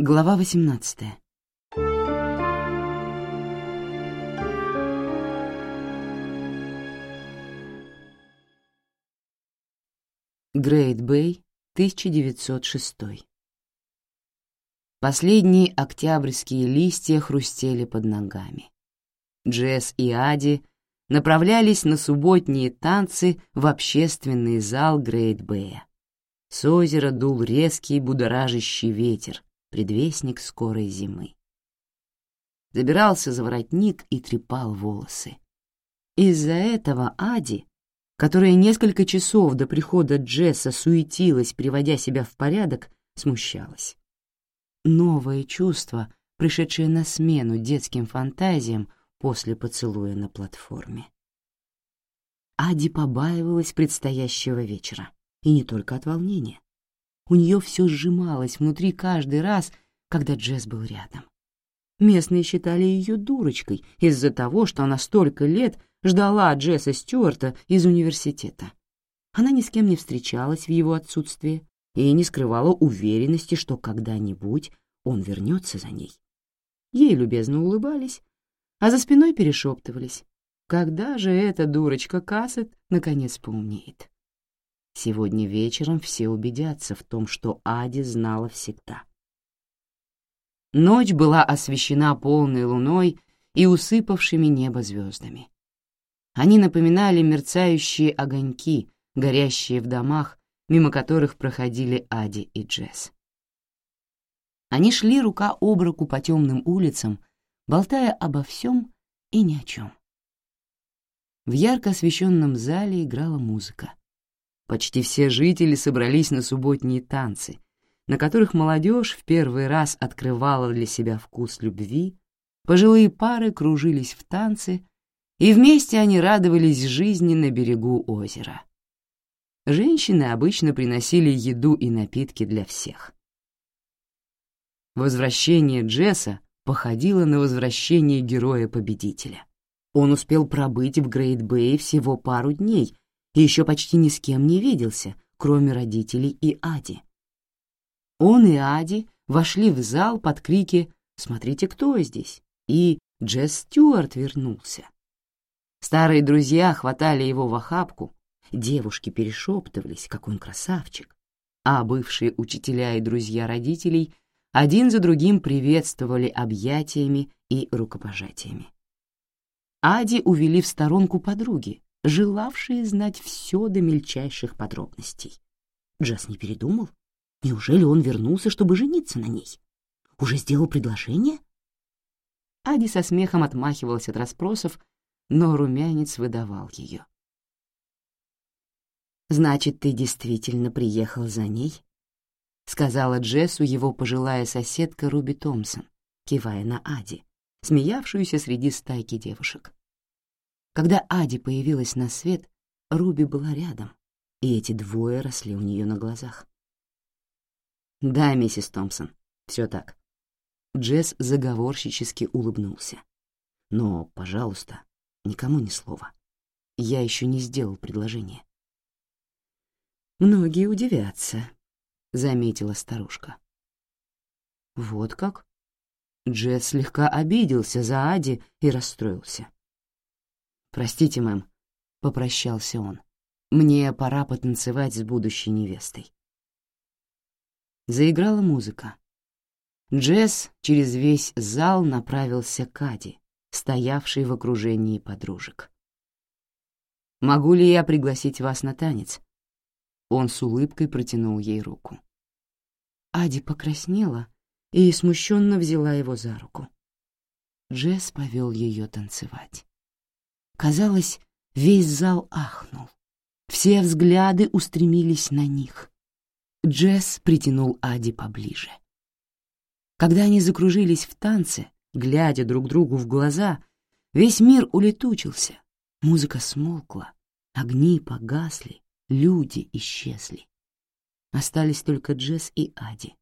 Глава 18. Грейт Бэй, 1906. Последние октябрьские листья хрустели под ногами. Джесс и Ади направлялись на субботние танцы в общественный зал Грейт Бэя. С озера дул резкий будоражащий ветер, предвестник скорой зимы. Забирался за воротник и трепал волосы. Из-за этого Ади, которая несколько часов до прихода Джесса суетилась, приводя себя в порядок, смущалась. Новое чувство, пришедшее на смену детским фантазиям после поцелуя на платформе. Ади побаивалась предстоящего вечера, и не только от волнения. У нее все сжималось внутри каждый раз, когда Джесс был рядом. Местные считали ее дурочкой из-за того, что она столько лет ждала Джесса Стюарта из университета. Она ни с кем не встречалась в его отсутствии и не скрывала уверенности, что когда-нибудь он вернется за ней. Ей любезно улыбались, а за спиной перешептывались. Когда же эта дурочка Кассет наконец поумнеет? Сегодня вечером все убедятся в том, что Ади знала всегда. Ночь была освещена полной луной и усыпавшими небо звездами. Они напоминали мерцающие огоньки, горящие в домах, мимо которых проходили Ади и Джесс. Они шли рука об руку по темным улицам, болтая обо всем и ни о чем. В ярко освещенном зале играла музыка. Почти все жители собрались на субботние танцы, на которых молодежь в первый раз открывала для себя вкус любви, пожилые пары кружились в танце, и вместе они радовались жизни на берегу озера. Женщины обычно приносили еду и напитки для всех. Возвращение Джесса походило на возвращение героя-победителя. Он успел пробыть в Грейт-Бэй всего пару дней — и еще почти ни с кем не виделся, кроме родителей и Ади. Он и Ади вошли в зал под крики «Смотрите, кто здесь!» и Джесс Стюарт вернулся. Старые друзья хватали его в охапку, девушки перешептывались, какой он красавчик, а бывшие учителя и друзья родителей один за другим приветствовали объятиями и рукопожатиями. Ади увели в сторонку подруги, желавшие знать все до мельчайших подробностей. Джаз не передумал. Неужели он вернулся, чтобы жениться на ней? Уже сделал предложение? Ади со смехом отмахивалась от расспросов, но румянец выдавал ее. «Значит, ты действительно приехал за ней?» — сказала Джессу его пожилая соседка Руби Томпсон, кивая на Ади, смеявшуюся среди стайки девушек. Когда Ади появилась на свет, Руби была рядом, и эти двое росли у нее на глазах. «Да, миссис Томпсон, все так». Джесс заговорщически улыбнулся. «Но, пожалуйста, никому ни слова. Я еще не сделал предложение». «Многие удивятся», — заметила старушка. «Вот как?» Джесс слегка обиделся за Ади и расстроился. «Простите, мэм», — попрощался он. «Мне пора потанцевать с будущей невестой». Заиграла музыка. Джесс через весь зал направился к Аде, стоявшей в окружении подружек. «Могу ли я пригласить вас на танец?» Он с улыбкой протянул ей руку. Ади покраснела и смущенно взяла его за руку. Джесс повел ее танцевать. Казалось, весь зал ахнул. Все взгляды устремились на них. Джесс притянул Ади поближе. Когда они закружились в танце, глядя друг другу в глаза, весь мир улетучился. Музыка смолкла, огни погасли, люди исчезли. Остались только Джесс и Ади.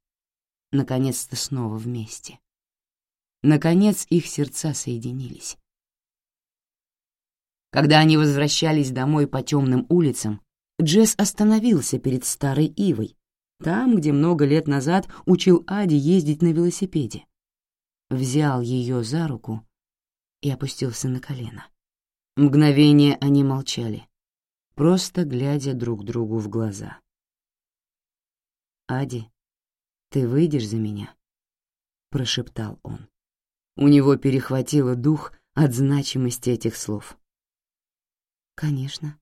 Наконец-то снова вместе. Наконец их сердца соединились. Когда они возвращались домой по темным улицам, Джесс остановился перед старой ивой, там, где много лет назад учил Ади ездить на велосипеде. Взял ее за руку и опустился на колено. Мгновение они молчали, просто глядя друг другу в глаза. «Ади, ты выйдешь за меня?» — прошептал он. У него перехватило дух от значимости этих слов. «Конечно».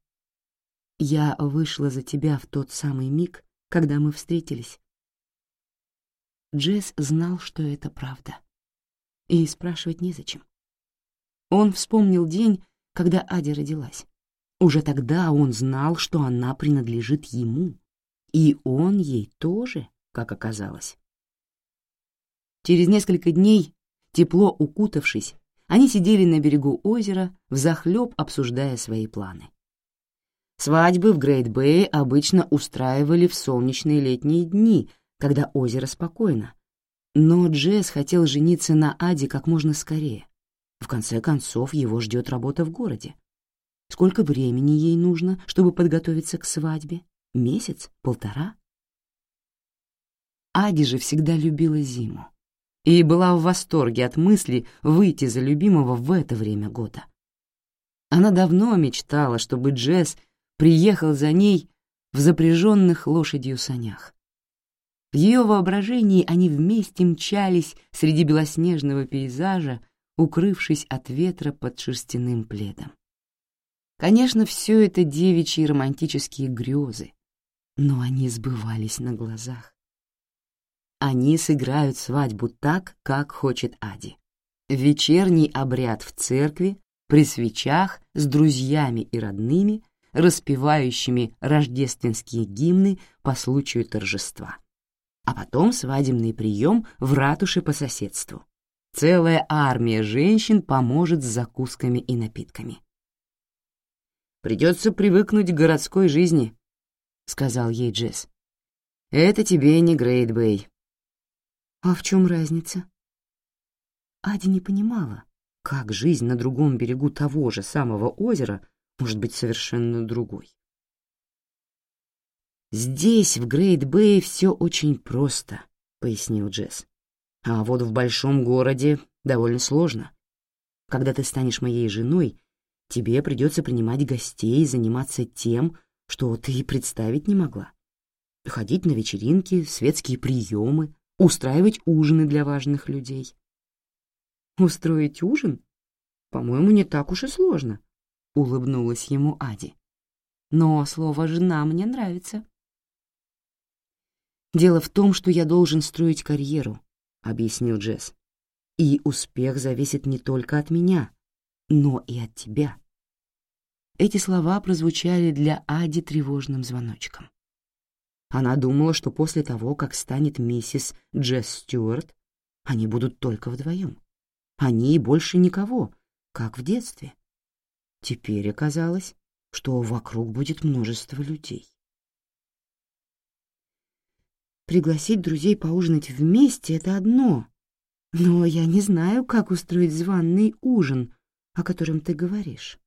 «Я вышла за тебя в тот самый миг, когда мы встретились». Джесс знал, что это правда. И спрашивать незачем. Он вспомнил день, когда Адя родилась. Уже тогда он знал, что она принадлежит ему, и он ей тоже, как оказалось. Через несколько дней, тепло укутавшись, они сидели на берегу озера, взахлёб обсуждая свои планы. Свадьбы в Грейт-Бэе обычно устраивали в солнечные летние дни, когда озеро спокойно. Но Джесс хотел жениться на Аде как можно скорее. В конце концов, его ждет работа в городе. Сколько времени ей нужно, чтобы подготовиться к свадьбе? Месяц? Полтора? Ади же всегда любила зиму и была в восторге от мысли выйти за любимого в это время года. Она давно мечтала, чтобы Джесс приехал за ней в запряженных лошадью санях. В ее воображении они вместе мчались среди белоснежного пейзажа, укрывшись от ветра под шерстяным пледом. Конечно, все это девичьи романтические грезы, но они сбывались на глазах они сыграют свадьбу так, как хочет Ади. Вечерний обряд в церкви, при свечах, с друзьями и родными, распевающими рождественские гимны по случаю торжества. А потом свадебный прием в ратуше по соседству. Целая армия женщин поможет с закусками и напитками. «Придется привыкнуть к городской жизни», — сказал ей Джесс. «Это тебе не Грейт Бэй. А в чем разница? Ади не понимала, как жизнь на другом берегу того же самого озера может быть совершенно другой. «Здесь, в Грейт-Бэй, все очень просто», — пояснил Джесс. «А вот в большом городе довольно сложно. Когда ты станешь моей женой, тебе придется принимать гостей и заниматься тем, что ты и представить не могла. Ходить на вечеринки, светские приемы — устраивать ужины для важных людей. «Устроить ужин? По-моему, не так уж и сложно», — улыбнулась ему Ади. «Но слово «жена» мне нравится». «Дело в том, что я должен строить карьеру», — объяснил Джесс. «И успех зависит не только от меня, но и от тебя». Эти слова прозвучали для Ади тревожным звоночком. Она думала, что после того, как станет миссис Джесс Стюарт, они будут только вдвоем. Они и больше никого, как в детстве. Теперь оказалось, что вокруг будет множество людей. Пригласить друзей поужинать вместе — это одно, но я не знаю, как устроить званный ужин, о котором ты говоришь.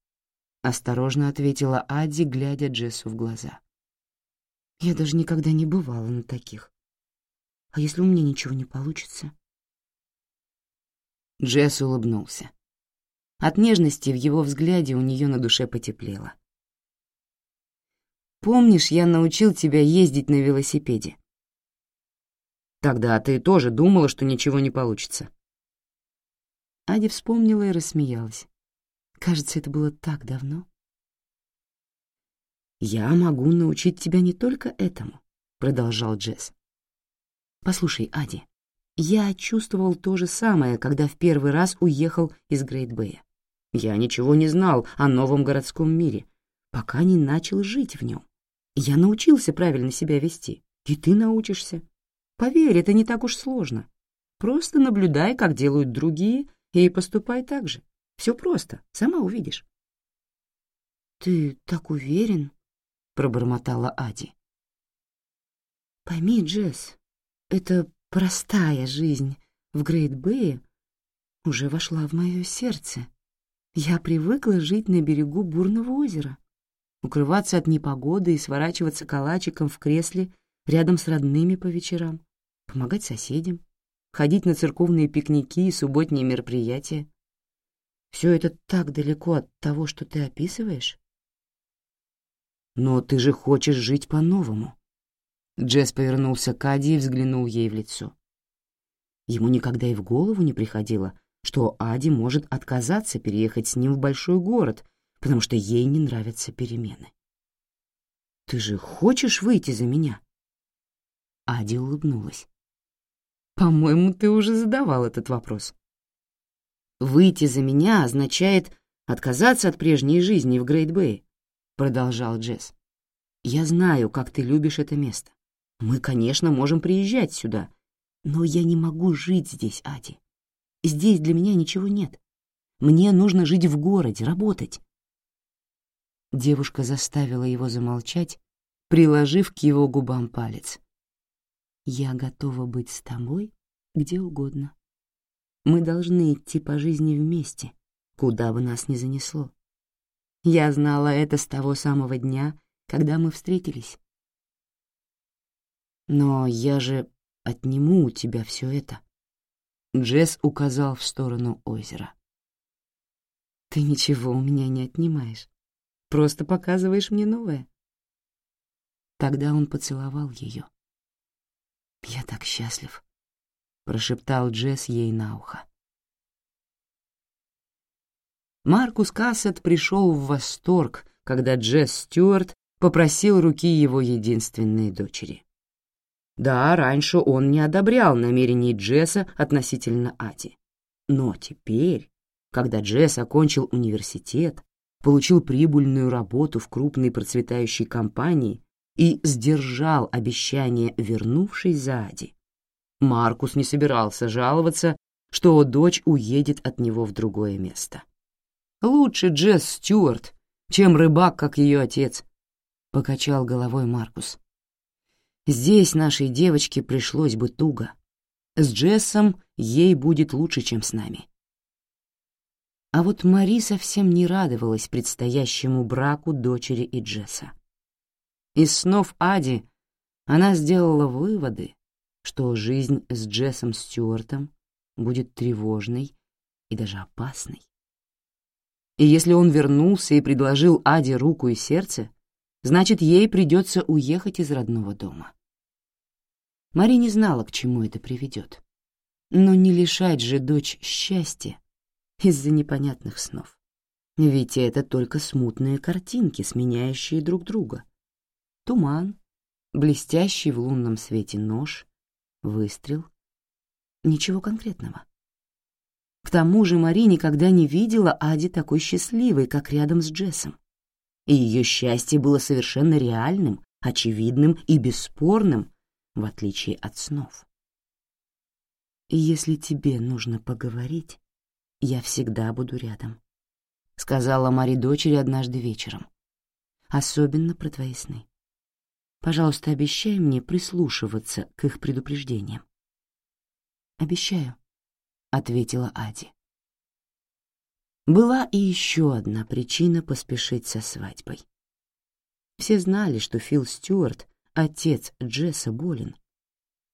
Осторожно ответила Адди, глядя Джессу в глаза. Я даже никогда не бывала на таких. А если у меня ничего не получится? Джесс улыбнулся. От нежности в его взгляде у нее на душе потеплело. «Помнишь, я научил тебя ездить на велосипеде?» «Тогда ты тоже думала, что ничего не получится». Ади вспомнила и рассмеялась. Кажется, это было так давно. «Я могу научить тебя не только этому», — продолжал Джесс. «Послушай, Ади, я чувствовал то же самое, когда в первый раз уехал из Грейт-Бэя. Я ничего не знал о новом городском мире, пока не начал жить в нем. Я научился правильно себя вести, и ты научишься. Поверь, это не так уж сложно. Просто наблюдай, как делают другие, и поступай так же. Все просто, сама увидишь». «Ты так уверен?» пробормотала Ади. Пойми, Джесс, эта простая жизнь в Грейт-Бэе уже вошла в мое сердце. Я привыкла жить на берегу бурного озера, укрываться от непогоды и сворачиваться калачиком в кресле рядом с родными по вечерам, помогать соседям, ходить на церковные пикники и субботние мероприятия. Все это так далеко от того, что ты описываешь. Но ты же хочешь жить по-новому. Джесс повернулся к Ади и взглянул ей в лицо. Ему никогда и в голову не приходило, что Ади может отказаться переехать с ним в большой город, потому что ей не нравятся перемены. «Ты же хочешь выйти за меня?» Ади улыбнулась. «По-моему, ты уже задавал этот вопрос». «Выйти за меня» означает отказаться от прежней жизни в Грейт-Бэй. — продолжал Джесс. «Я знаю, как ты любишь это место. Мы, конечно, можем приезжать сюда, но я не могу жить здесь, Ади. Здесь для меня ничего нет. Мне нужно жить в городе, работать». Девушка заставила его замолчать, приложив к его губам палец. «Я готова быть с тобой где угодно. Мы должны идти по жизни вместе, куда бы нас ни занесло. Я знала это с того самого дня, когда мы встретились. Но я же отниму у тебя все это. Джесс указал в сторону озера. Ты ничего у меня не отнимаешь. Просто показываешь мне новое. Тогда он поцеловал ее. «Я так счастлив», — прошептал Джесс ей на ухо. Маркус Кассет пришел в восторг, когда Джесс Стюарт попросил руки его единственной дочери. Да, раньше он не одобрял намерений Джесса относительно Ати, Но теперь, когда Джесс окончил университет, получил прибыльную работу в крупной процветающей компании и сдержал обещание, вернувшись за Ади, Маркус не собирался жаловаться, что дочь уедет от него в другое место. Лучше Джесс Стюарт, чем рыбак, как ее отец», — покачал головой Маркус. «Здесь нашей девочке пришлось бы туго. С Джессом ей будет лучше, чем с нами». А вот Мари совсем не радовалась предстоящему браку дочери и Джесса. Из снов Ади она сделала выводы, что жизнь с Джессом Стюартом будет тревожной и даже опасной. И если он вернулся и предложил Аде руку и сердце, значит, ей придется уехать из родного дома. Мари не знала, к чему это приведет. Но не лишать же дочь счастья из-за непонятных снов. Ведь это только смутные картинки, сменяющие друг друга. Туман, блестящий в лунном свете нож, выстрел. Ничего конкретного. К тому же Мари никогда не видела Ади такой счастливой, как рядом с Джессом. И ее счастье было совершенно реальным, очевидным и бесспорным, в отличие от снов. «Если тебе нужно поговорить, я всегда буду рядом», — сказала Мари дочери однажды вечером. «Особенно про твои сны. Пожалуйста, обещай мне прислушиваться к их предупреждениям». «Обещаю», ответила Ади. Была и еще одна причина поспешить со свадьбой. Все знали, что Фил Стюарт, отец Джесса, болен.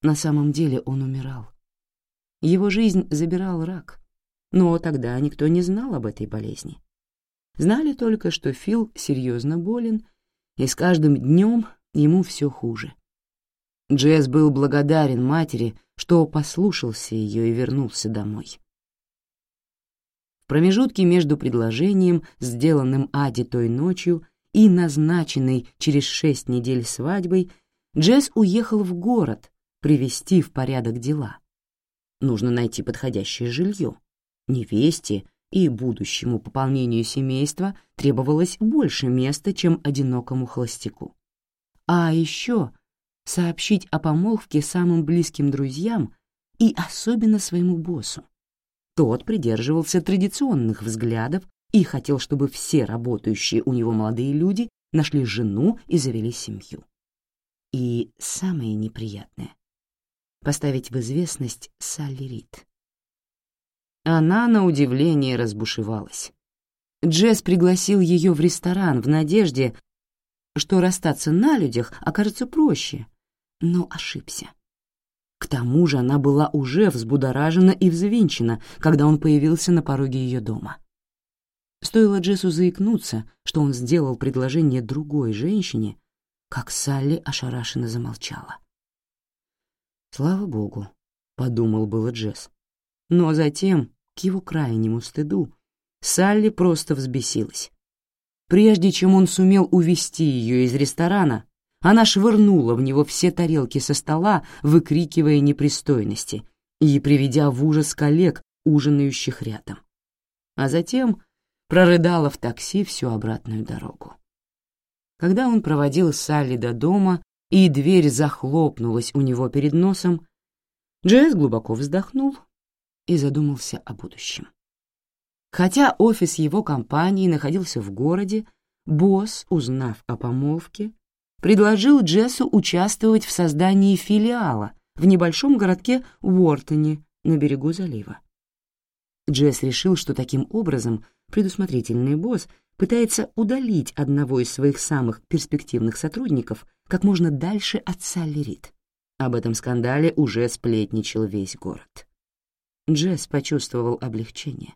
На самом деле он умирал. Его жизнь забирал рак, но тогда никто не знал об этой болезни. Знали только, что Фил серьезно болен, и с каждым днем ему все хуже. Джесс был благодарен матери, что послушался ее и вернулся домой. В промежутке между предложением, сделанным Ади той ночью, и назначенной через шесть недель свадьбой, Джесс уехал в город привести в порядок дела. Нужно найти подходящее жилье. Невесте и будущему пополнению семейства требовалось больше места, чем одинокому холостяку. А еще сообщить о помолвке самым близким друзьям и особенно своему боссу. Тот придерживался традиционных взглядов и хотел, чтобы все работающие у него молодые люди нашли жену и завели семью. И самое неприятное — поставить в известность Салли Рид. Она, на удивление, разбушевалась. Джесс пригласил ее в ресторан в надежде, что расстаться на людях окажется проще, но ошибся. К тому же она была уже взбудоражена и взвинчена, когда он появился на пороге ее дома. Стоило Джессу заикнуться, что он сделал предложение другой женщине, как Салли ошарашенно замолчала. «Слава богу», — подумал было Джесс. Но затем, к его крайнему стыду, Салли просто взбесилась. Прежде чем он сумел увести ее из ресторана, она швырнула в него все тарелки со стола, выкрикивая непристойности и приведя в ужас коллег, ужинающих рядом. А затем прорыдала в такси всю обратную дорогу. Когда он проводил Салли до дома, и дверь захлопнулась у него перед носом, Джесс глубоко вздохнул и задумался о будущем. Хотя офис его компании находился в городе, босс, узнав о помолвке, предложил Джессу участвовать в создании филиала в небольшом городке Уортоне на берегу залива. Джесс решил, что таким образом предусмотрительный босс пытается удалить одного из своих самых перспективных сотрудников как можно дальше от Салли Об этом скандале уже сплетничал весь город. Джесс почувствовал облегчение.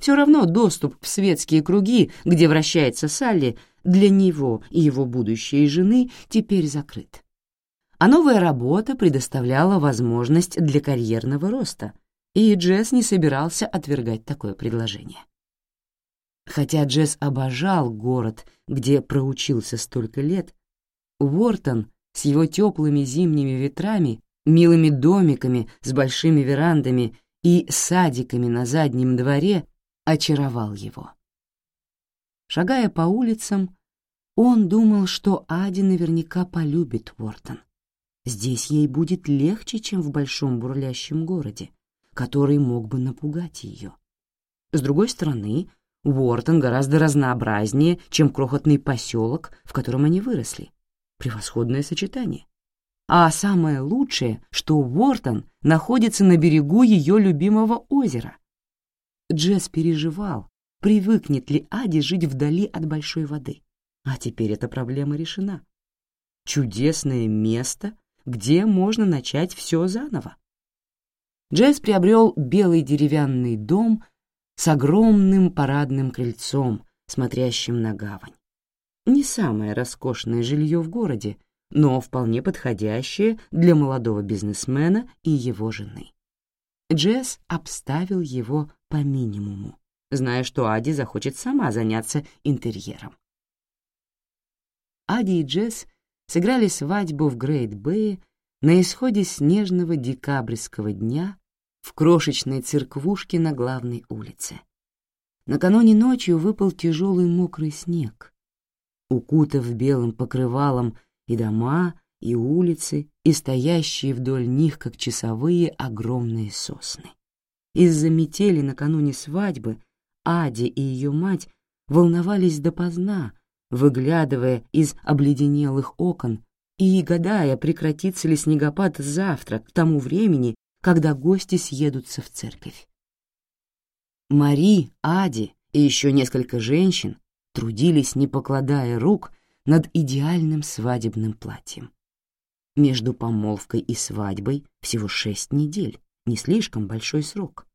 Все равно доступ в светские круги, где вращается Салли, для него и его будущей жены теперь закрыт. А новая работа предоставляла возможность для карьерного роста, и Джесс не собирался отвергать такое предложение. Хотя Джесс обожал город, где проучился столько лет, Уортон с его теплыми зимними ветрами, милыми домиками с большими верандами и садиками на заднем дворе очаровал его. Шагая по улицам, он думал, что Ади наверняка полюбит Уортон. Здесь ей будет легче, чем в большом бурлящем городе, который мог бы напугать ее. С другой стороны, Уортон гораздо разнообразнее, чем крохотный поселок, в котором они выросли. Превосходное сочетание. А самое лучшее, что Уортон находится на берегу ее любимого озера. Джесс переживал, Привыкнет ли Ади жить вдали от большой воды? А теперь эта проблема решена. Чудесное место, где можно начать все заново. Джесс приобрел белый деревянный дом с огромным парадным крыльцом, смотрящим на гавань. Не самое роскошное жилье в городе, но вполне подходящее для молодого бизнесмена и его жены. Джесс обставил его по минимуму зная, что Ади захочет сама заняться интерьером. Ади и Джесс сыграли свадьбу в Грейт-Бэе на исходе снежного декабрьского дня в крошечной церквушке на главной улице. Накануне ночью выпал тяжелый мокрый снег, укутав белым покрывалом и дома, и улицы, и стоящие вдоль них, как часовые, огромные сосны. Из-за метели накануне свадьбы Ади и ее мать волновались допоздна, выглядывая из обледенелых окон и гадая, прекратится ли снегопад завтра, к тому времени, когда гости съедутся в церковь. Мари, Ади и еще несколько женщин трудились, не покладая рук, над идеальным свадебным платьем. Между помолвкой и свадьбой всего шесть недель, не слишком большой срок.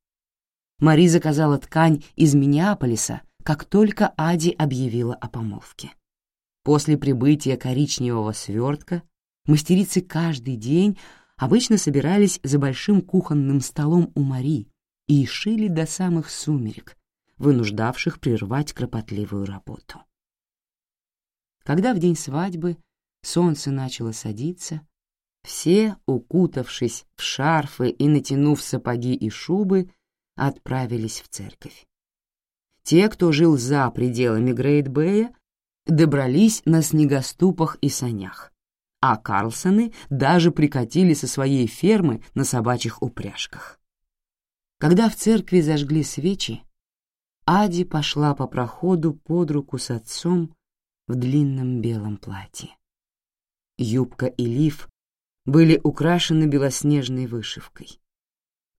Мари заказала ткань из Миннеаполиса, как только Ади объявила о помолвке. После прибытия коричневого свертка мастерицы каждый день обычно собирались за большим кухонным столом у Мари и шили до самых сумерек, вынуждавших прервать кропотливую работу. Когда в день свадьбы солнце начало садиться, все, укутавшись в шарфы и натянув сапоги и шубы, отправились в церковь. Те, кто жил за пределами Грейт-Бэя, добрались на снегоступах и санях, а Карлсоны даже прикатили со своей фермы на собачьих упряжках. Когда в церкви зажгли свечи, Ади пошла по проходу под руку с отцом в длинном белом платье. Юбка и лиф были украшены белоснежной вышивкой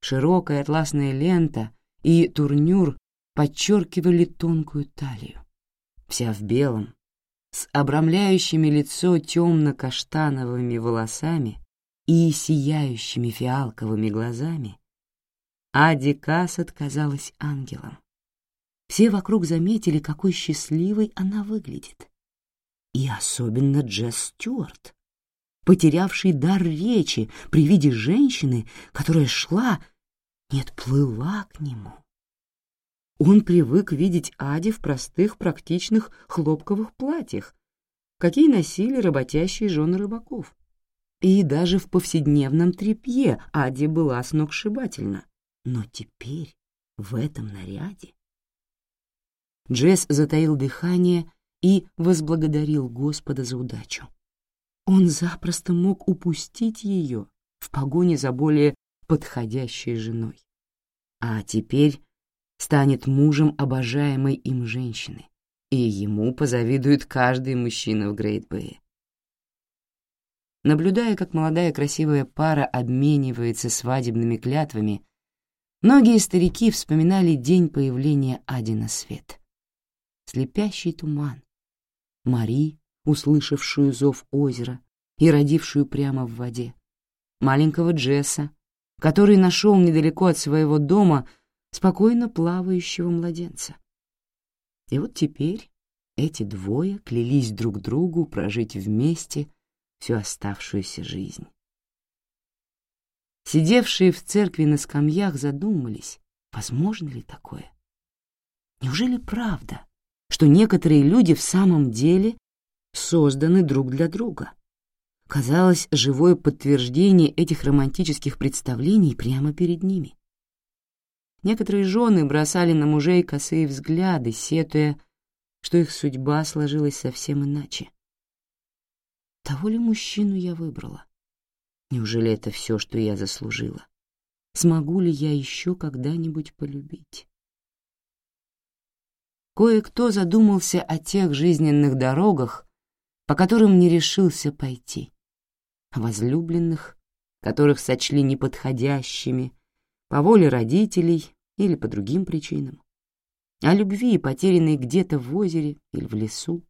широкая атласная лента и турнюр подчеркивали тонкую талию. Вся в белом, с обрамляющими лицо темно-каштановыми волосами и сияющими фиалковыми глазами, Ади Кассет казалась ангелом. Все вокруг заметили, какой счастливой она выглядит. И особенно Джесс Стюарт, потерявший дар речи при виде женщины, которая шла, нет, плыла к нему. Он привык видеть Ади в простых, практичных хлопковых платьях, какие носили работящие жены рыбаков. И даже в повседневном тряпье Ади была сногсшибательна. Но теперь в этом наряде... Джесс затаил дыхание и возблагодарил Господа за удачу. Он запросто мог упустить ее в погоне за более подходящей женой. А теперь станет мужем обожаемой им женщины, и ему позавидует каждый мужчина в Грейтбэе. Наблюдая, как молодая красивая пара обменивается свадебными клятвами, многие старики вспоминали день появления Ади на свет. Слепящий туман. Мари, услышавшую зов озера и родившую прямо в воде. Маленького Джесса, который нашел недалеко от своего дома спокойно плавающего младенца. И вот теперь эти двое клялись друг другу прожить вместе всю оставшуюся жизнь. Сидевшие в церкви на скамьях задумались, возможно ли такое. Неужели правда, что некоторые люди в самом деле созданы друг для друга? казалось живое подтверждение этих романтических представлений прямо перед ними. Некоторые жены бросали на мужей косые взгляды, сетуя, что их судьба сложилась совсем иначе. Того ли мужчину я выбрала? Неужели это все, что я заслужила? Смогу ли я еще когда-нибудь полюбить? Кое-кто задумался о тех жизненных дорогах, по которым не решился пойти возлюбленных, которых сочли неподходящими по воле родителей или по другим причинам, о любви, потерянной где-то в озере или в лесу,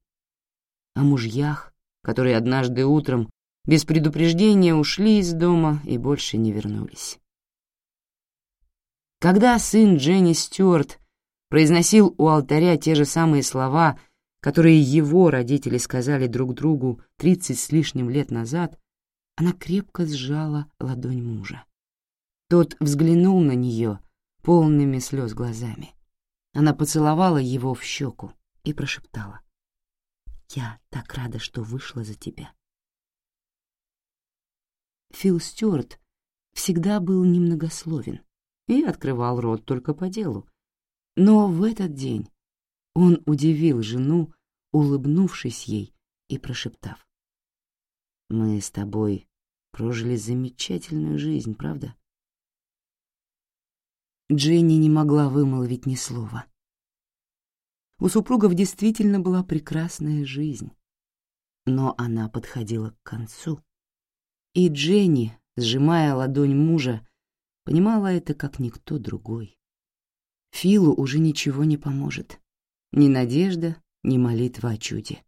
о мужьях, которые однажды утром без предупреждения ушли из дома и больше не вернулись. Когда сын Дженни Стюарт произносил у алтаря те же самые слова, которые его родители сказали друг другу 30 с лишним лет назад, она крепко сжала ладонь мужа. Тот взглянул на нее полными слез глазами. Она поцеловала его в щеку и прошептала. «Я так рада, что вышла за тебя». Фил Стюарт всегда был немногословен и открывал рот только по делу. Но в этот день он удивил жену, улыбнувшись ей и прошептав. Ну, Мы с тобой прожили замечательную жизнь, правда?» Дженни не могла вымолвить ни слова. У супругов действительно была прекрасная жизнь, но она подходила к концу. И Дженни, сжимая ладонь мужа, понимала это как никто другой. Филу уже ничего не поможет. Ни надежда, ни молитва о чуде.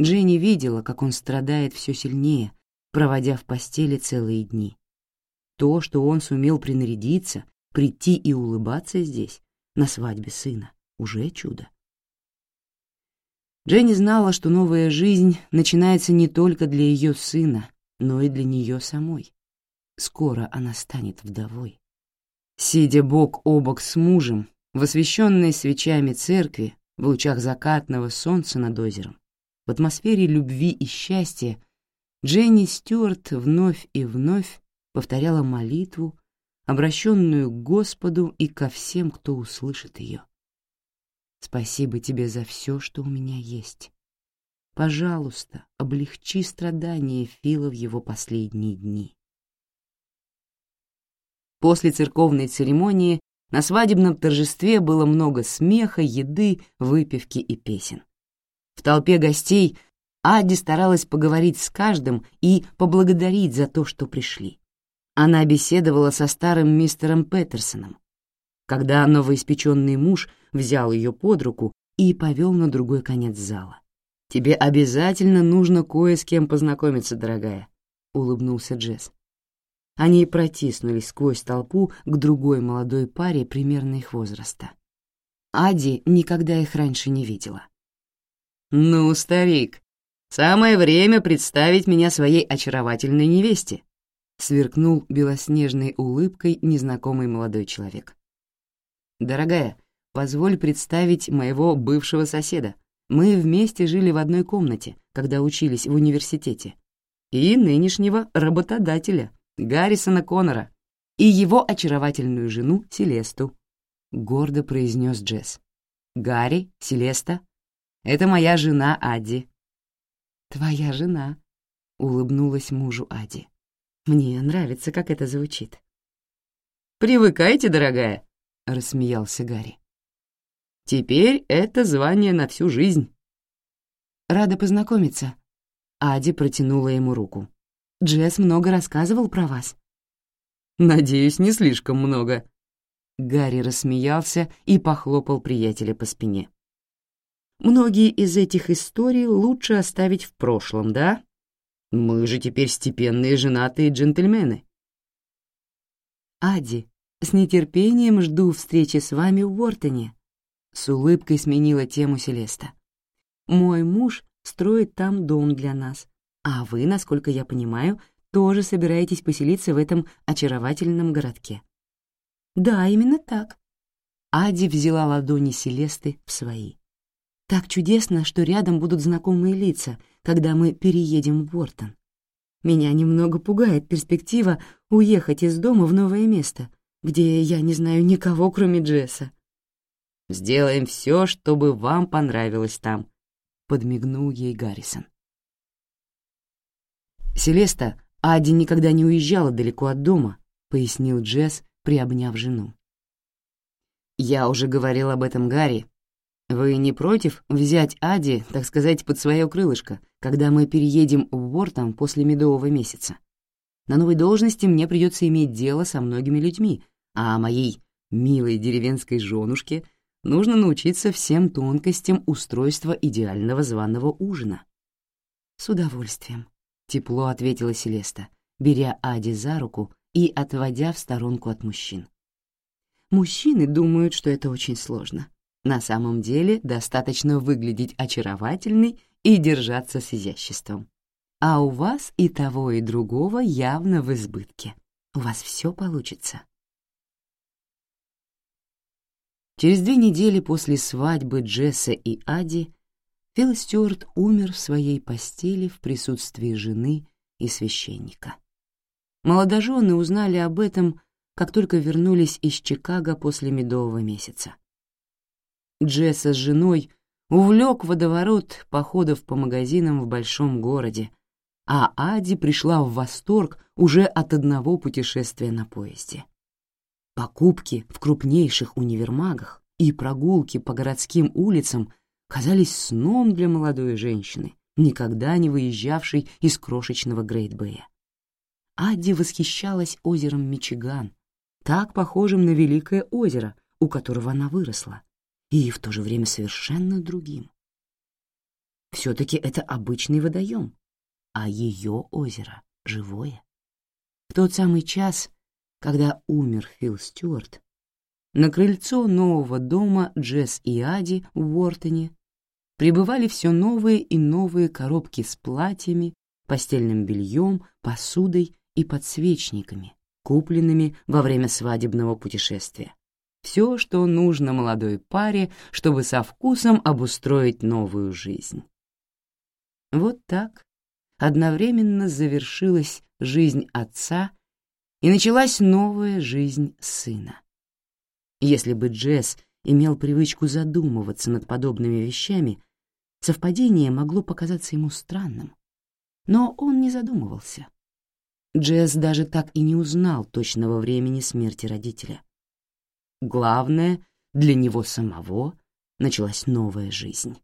Дженни видела, как он страдает все сильнее, проводя в постели целые дни. То, что он сумел принарядиться, прийти и улыбаться здесь, на свадьбе сына, уже чудо. Дженни знала, что новая жизнь начинается не только для ее сына, но и для нее самой. Скоро она станет вдовой. Сидя бок о бок с мужем, в освещенной свечами церкви, в лучах закатного солнца над озером, в атмосфере любви и счастья, Дженни Стюарт вновь и вновь повторяла молитву, обращенную к Господу и ко всем, кто услышит ее. «Спасибо тебе за все, что у меня есть. Пожалуйста, облегчи страдания Фила в его последние дни». После церковной церемонии на свадебном торжестве было много смеха, еды, выпивки и песен. В толпе гостей Ади старалась поговорить с каждым и поблагодарить за то, что пришли. Она беседовала со старым мистером Петерсоном, когда новоиспеченный муж взял ее под руку и повел на другой конец зала. «Тебе обязательно нужно кое с кем познакомиться, дорогая», — улыбнулся Джесс. Они протиснулись сквозь толпу к другой молодой паре примерно их возраста. Ади никогда их раньше не видела. «Ну, старик, самое время представить меня своей очаровательной невесте», сверкнул белоснежной улыбкой незнакомый молодой человек. «Дорогая, позволь представить моего бывшего соседа. Мы вместе жили в одной комнате, когда учились в университете. И нынешнего работодателя, Гаррисона Коннора, и его очаровательную жену Селесту», — гордо произнес Джесс. «Гарри, Селеста, это моя жена Ади». «Твоя жена», — улыбнулась мужу Ади. «Мне нравится, как это звучит». «Привыкайте, дорогая», — рассмеялся Гарри. «Теперь это звание на всю жизнь». «Рада познакомиться». Ади протянула ему руку. «Джесс много рассказывал про вас». «Надеюсь, не слишком много». Гарри рассмеялся и похлопал приятеля по спине. Многие из этих историй лучше оставить в прошлом, да? Мы же теперь степенные женатые джентльмены. Ади, с нетерпением жду встречи с вами в Уортоне. С улыбкой сменила тему Селеста. Мой муж строит там дом для нас, а вы, насколько я понимаю, тоже собираетесь поселиться в этом очаровательном городке. Да, именно так. Ади взяла ладони Селесты в свои. Так чудесно, что рядом будут знакомые лица, когда мы переедем в Бортон. Меня немного пугает перспектива уехать из дома в новое место, где я не знаю никого, кроме Джесса. «Сделаем все, чтобы вам понравилось там», — подмигнул ей Гаррисон. «Селеста, Ади никогда не уезжала далеко от дома», — пояснил Джесс, приобняв жену. «Я уже говорил об этом Гарри, вы не против взять Ади, так сказать, под свое крылышко, когда мы переедем в Бортом после медового месяца? На новой должности мне придется иметь дело со многими людьми, а моей милой деревенской женушке нужно научиться всем тонкостям устройства идеального званого ужина. «С удовольствием», — тепло ответила Селеста, беря Ади за руку и отводя в сторонку от мужчин. «Мужчины думают, что это очень сложно, на самом деле достаточно выглядеть очаровательной и держаться с изяществом. А у вас и того, и другого явно в избытке. У вас все получится. Через две недели после свадьбы Джесса и Ади Фил Стюарт умер в своей постели в присутствии жены и священника. Молодожены узнали об этом, как только вернулись из Чикаго после медового месяца. Джесса с женой увлек водоворот походов по магазинам в большом городе, а Ади пришла в восторг уже от одного путешествия на поезде. Покупки в крупнейших универмагах и прогулки по городским улицам казались сном для молодой женщины, никогда не выезжавшей из крошечного Грейт-Бэя. Адди восхищалась озером Мичиган, так похожим на Великое озеро, у которого она выросла, и в то же время совершенно другим. Все-таки это обычный водоем, а ее озеро живое. В тот самый час, когда умер Фил Стюарт, на крыльцо нового дома Джесс и Ади в Уортоне прибывали все новые и новые коробки с платьями, постельным бельем, посудой и подсвечниками, купленными во время свадебного путешествия все, что нужно молодой паре, чтобы со вкусом обустроить новую жизнь. Вот так одновременно завершилась жизнь отца и началась новая жизнь сына. Если бы Джесс имел привычку задумываться над подобными вещами, совпадение могло показаться ему странным. Но он не задумывался. Джесс даже так и не узнал точного времени смерти родителя. Главное, для него самого началась новая жизнь.